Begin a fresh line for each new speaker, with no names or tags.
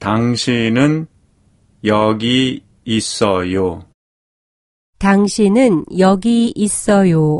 당신은 여기 있어요.
당신은 여기 있어요.